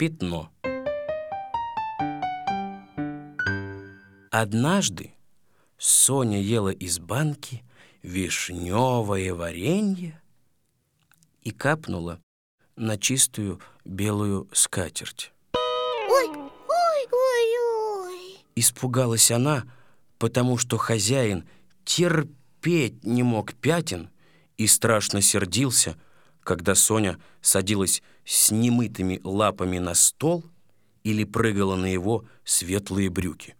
Пятно. Однажды Соня ела из банки вишневое варенье и капнула на чистую белую скатерть. Ой, ой, ой, ой. Испугалась она, потому что хозяин терпеть не мог пятен и страшно сердился, когда Соня садилась с немытыми лапами на стол или прыгала на его светлые брюки.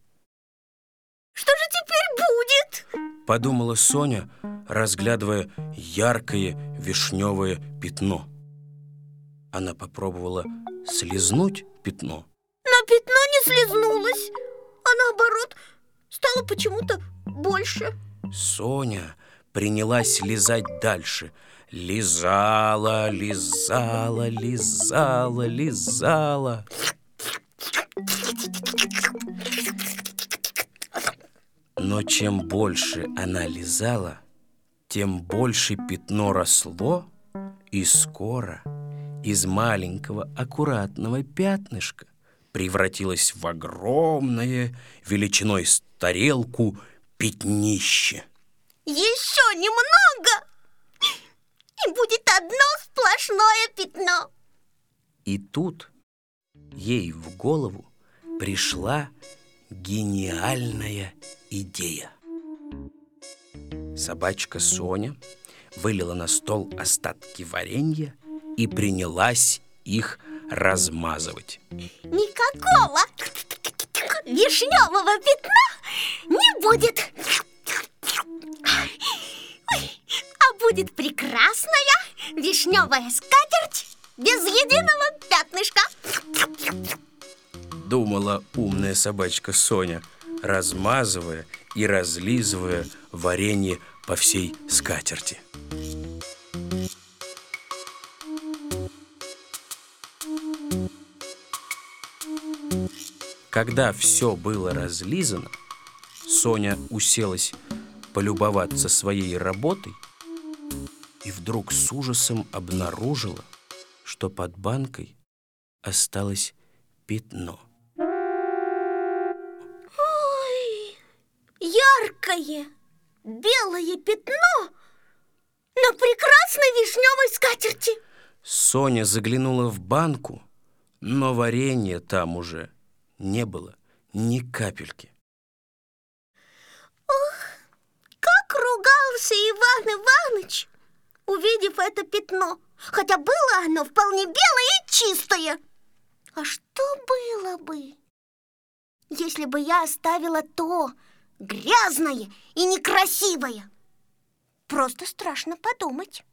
Что же теперь будет? Подумала Соня, разглядывая яркое вишневое пятно. Она попробовала слезнуть пятно. Но пятно не слезнулось, а наоборот стало почему-то больше. Соня принялась лизать дальше. Лизала, лизала, лизала, лизала. Но чем больше она лизала, тем больше пятно росло, и скоро из маленького аккуратного пятнышка превратилось в огромное величиной с тарелку пятнище. Еще немного, и будет одно сплошное пятно. И тут ей в голову пришла гениальная идея. Собачка Соня вылила на стол остатки варенья и принялась их размазывать. Никакого вишневого пятна не будет. Будет прекрасная вишневая скатерть без единого пятнышка. Думала умная собачка Соня, размазывая и разлизывая варенье по всей скатерти. Когда все было разлизано, Соня уселась полюбоваться своей работой и вдруг с ужасом обнаружила, что под банкой осталось пятно. Ой, яркое белое пятно на прекрасной вишневой скатерти. Соня заглянула в банку, но варенья там уже не было ни капельки. Ох, как ругался Иван Иванович, увидев это пятно, хотя было оно вполне белое и чистое. А что было бы, если бы я оставила то грязное и некрасивое? Просто страшно подумать.